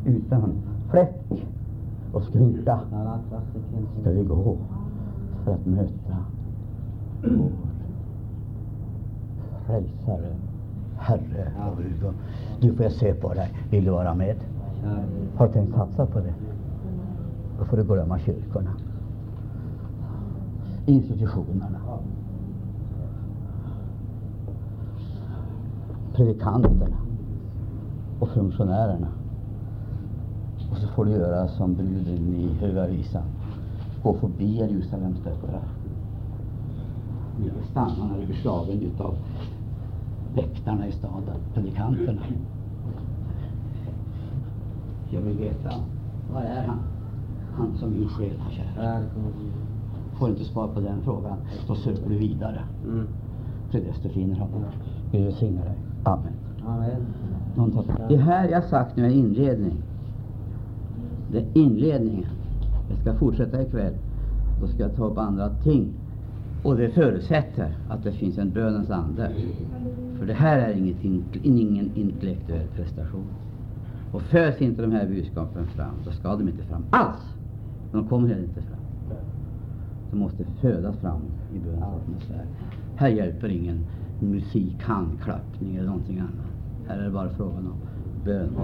Utan fläck och skryta ska vi gå för att möta vår frälsare, Herre och Gud. Du får jag se på dig. Vill du vara med? Har du tänkt satsa på det? Då får du glömma kyrkorna, institutionerna, predikanterna och funktionärerna. Och så får du göra som bruden i Höga Visan. Gå förbi Jerusalems dörrar. Jag stannar när jag blir slagen utav väktarna i staden, predikanterna. Jag vill veta, var är han? Han som min själ har kär. Får inte svar på den frågan, då söker du vidare. Mm. Till dess du finner honom. Gud välsigne dig. Amen. Amen. Det här jag sagt nu är inledning. Det är inledningen. Jag ska fortsätta ikväll. Då ska jag ta upp andra ting. Och det förutsätter att det finns en bönens ande. För det här är inget, ingen intellektuell prestation. Och föds inte de här budskapen fram, då ska de inte fram alls. De kommer heller inte fram. De måste födas fram i bönens atmosfär. Här hjälper ingen musik, handklappning eller någonting annat. Här är det bara frågan om bön.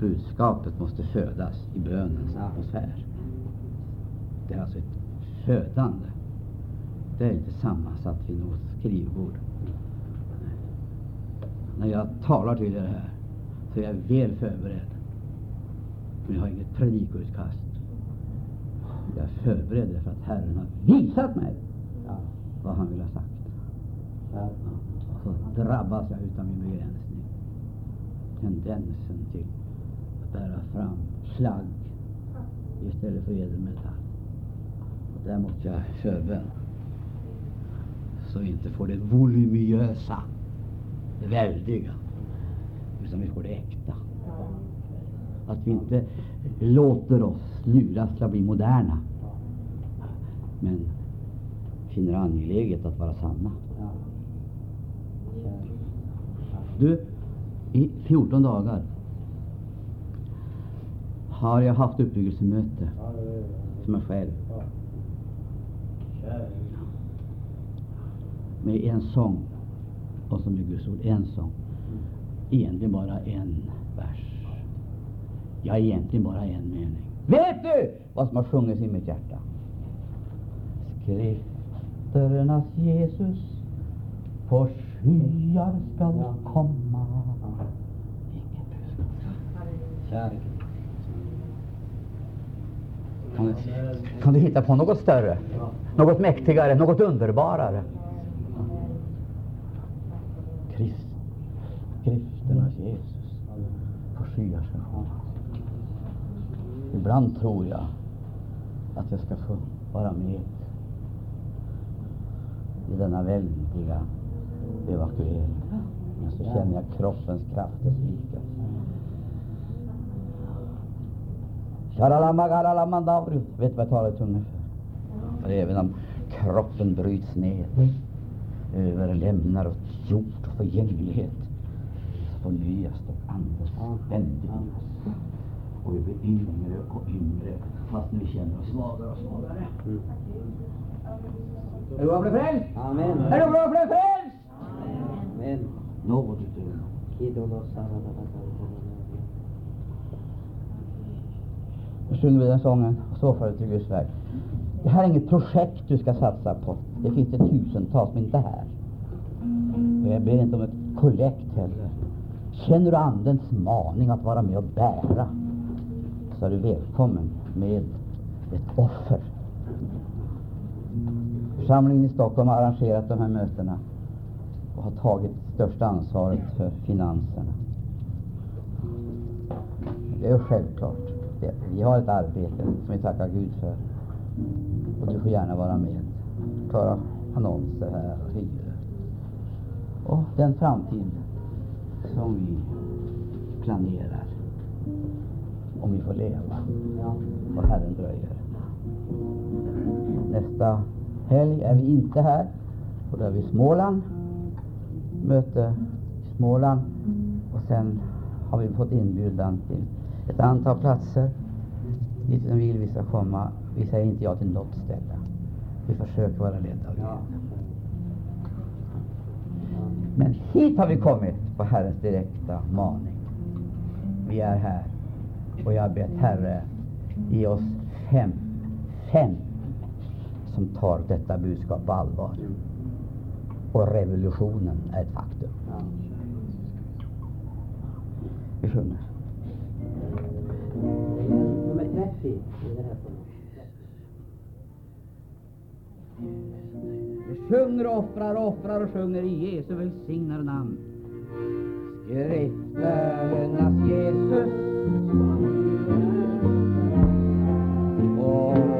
Budskapet måste födas i bönens atmosfär. Det är alltså ett födande. Det är inte sammansatt vid något skrivbord. När jag talar till er här så är jag väl förberedd. Men jag har inget predikoutkast. Jag är förberedd för att Herren har visat mig Ja. vad han vill ha sagt. Ja. Och så drabbas jag utav min begränsning. Tendensen till att bära fram slagg istället för edelmetall. Och där måste jag förbön. Så vi inte får det voluminösa, det väldiga, utan vi får det äkta. Att vi inte låter oss luras till att bli moderna, men finner det angeläget att vara sanna. Du, i 14 dagar har jag haft uppbyggelsemöte för mig själv med en sång och som är Guds ord, en sång. Egentligen bara en vers. Ja, egentligen bara en mening. Vet du vad som har sjungits i mitt hjärta? Skrifternas Jesus på skyar skall komma. Kan du, kan du hitta på något större? Något mäktigare? Något underbarare? Krist, skrifternas Jesus på skyar ska komma. Ibland tror jag att jag ska få vara med i denna väldiga evakuering. Men så känner jag kroppens krafter svika. Vet du vad jag talar i tungor för? För även om kroppen bryts ned, överlämnar åt jord och förgänglighet, så förnyas dock andens ständigt. Och vi blir yngre och yngre, fast vi känner oss svagare och svagare. Är du bra för frälst? Amen. Är du bra för frälst? Amen. Något utöver. Nu sjunger vi den sången så för till Guds väg. Det här är inget projekt du ska satsa på. Det finns det tusentals, men inte här. Och jag ber inte om ett kollekt heller. Känner du Andens maning att vara med och bära, så är du välkommen med ett offer. Församlingen i Stockholm har arrangerat de här mötena och har tagit största ansvaret för finanserna. Det är självklart. Det, vi har ett arbete som vi tackar Gud för. Och du får gärna vara med. Klara annonser här och hyror. Och den framtid som vi planerar. Om vi får leva. Och Herren dröjer. Nästa helg är vi inte här. Och då är vi i Småland. Möte i Småland. Och sen har vi fått inbjudan till ett antal platser dit vi vill vi ska komma. Vi säger inte ja till något ställe. Vi försöker vara ledda av Men hit har vi kommit på Herrens direkta maning. Vi är här och jag har bett Herre ge oss fem, fem som tar detta budskap på allvar. Och revolutionen är ett faktum. Vi sjunger. Nummer 30 i det här programmet. Vi sjunger och offrar, offrar och sjunger i Jesu välsignade namn. Skrifternas Jesus. Åh,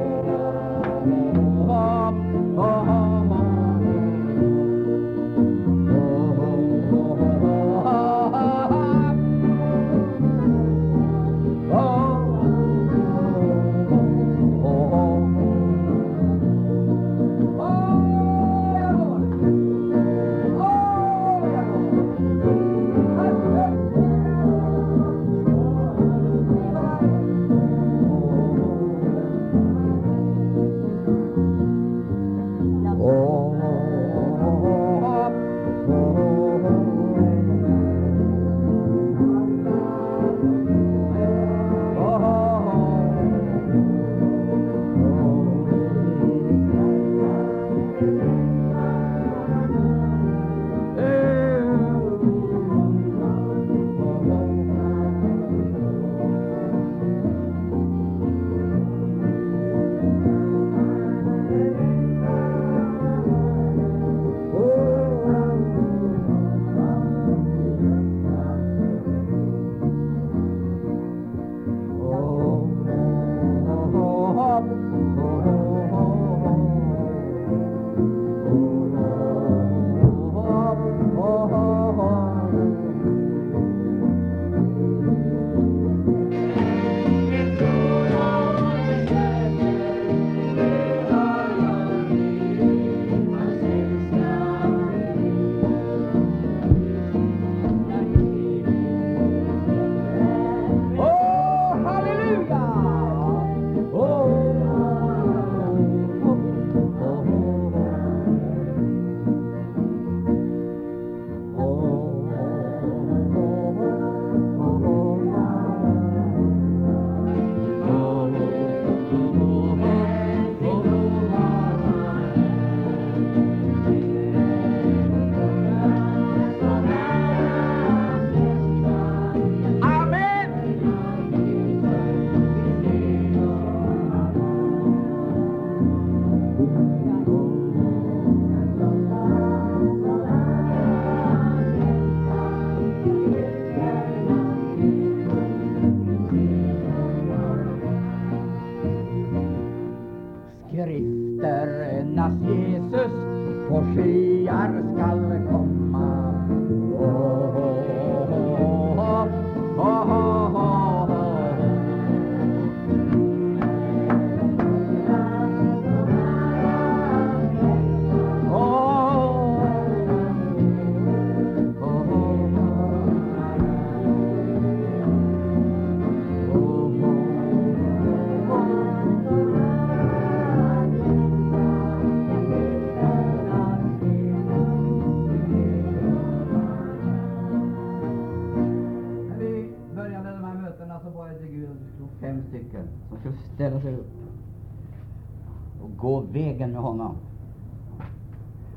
vägen med honom.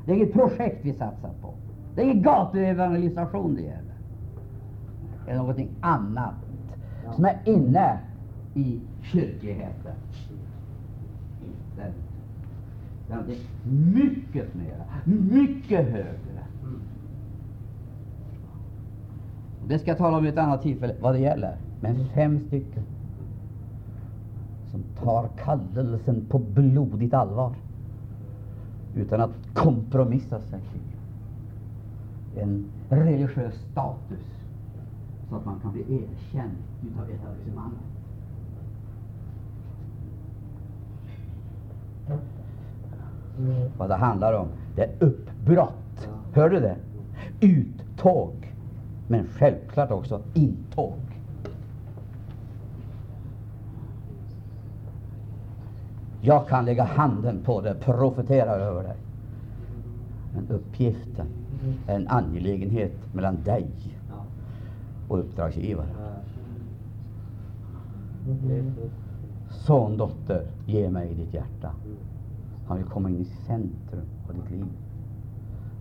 Det är inget projekt vi satsar på. Det är ingen gatuevangelisation det gäller. Det är någonting annat som är inne i kyrkligheten. Det är mycket mera, mycket högre. Det ska jag tala om vid ett annat tillfälle vad det gäller. Men fem stycken som tar kallelsen på blodigt allvar utan att kompromissa sig till en religiös status så att man kan bli erkänd utav etablissemanget. Vad det handlar om, det är uppbrott. Hör du det? Uttåg. Men självklart också intåg. Jag kan lägga handen på dig, profetera över dig. Men uppgiften är en angelägenhet mellan dig och uppdragsgivaren. Son, dotter, ge mig ditt hjärta. Han vill komma in i centrum av ditt liv.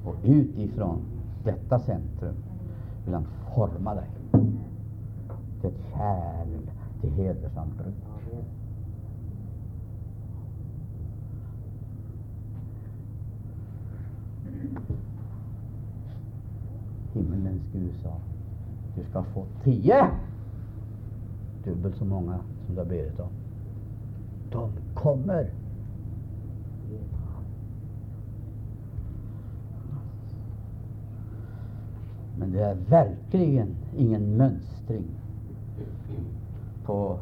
Och utifrån detta centrum vill han forma dig till ett kärl till hedersamt bruk. Himmelens Gud sa, du ska få tio. Dubbelt så många som du har bedit om. De kommer. Men det är verkligen ingen mönstring på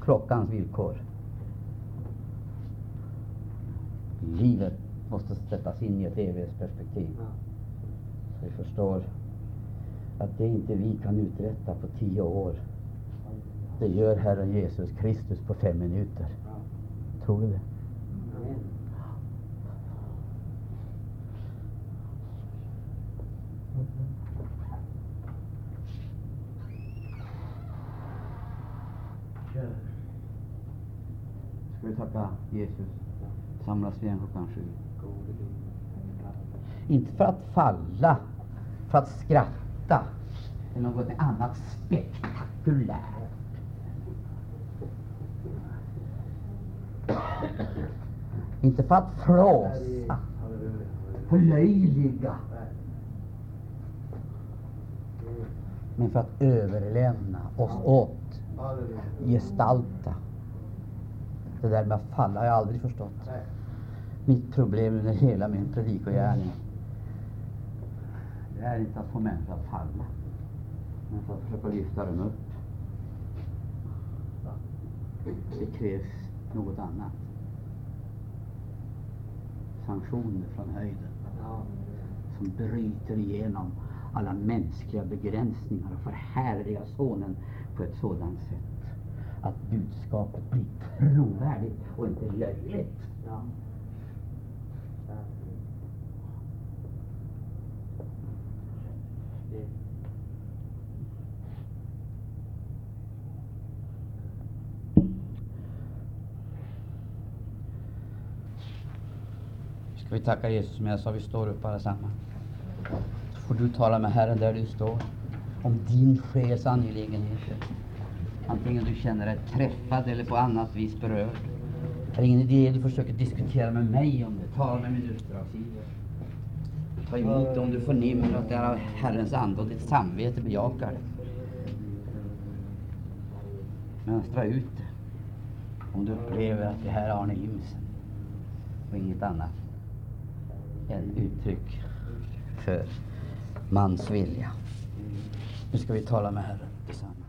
klockans villkor. Livet måste sättas in i ett evighetsperspektiv. Så vi förstår att det inte vi kan uträtta på tio år, det gör Herren Jesus Kristus på fem minuter. Tror du det? Ska vi tacka Jesus? Samlas vi igen klockan sju. Inte för att falla, för att skratta eller något annat spektakulärt. Inte för att flåsa, förlöjliga, men för att överlämna oss åt, gestalta. Det där med att falla har jag aldrig förstått. Mitt problem under hela min predikogärning det är inte att få människor att falla, men för att försöka lyfta dem upp. Det krävs något annat. Sanktioner från höjden som bryter igenom alla mänskliga begränsningar och förhärligar Sonen på ett sådant sätt att budskapet blir trovärdigt och inte löjligt. Ja. Det- Ska vi tacka Jesus som jag sa, vi står upp allesammans. Så får du tala med Herren där du står om din själs angelägenheter. Antingen du känner dig träffad eller på annat vis berörd. Det är ingen idé du försöker diskutera med mig om det. Tala med min uppdragsgivare. Ta emot det om du förnimmer att det är av Herrens ande och ditt samvete bejakar det. Mönstra ut det. Om du upplever att det här är Arne Imsen och inget annat en uttryck för mans vilja. Nu ska vi tala med Herren tillsammans.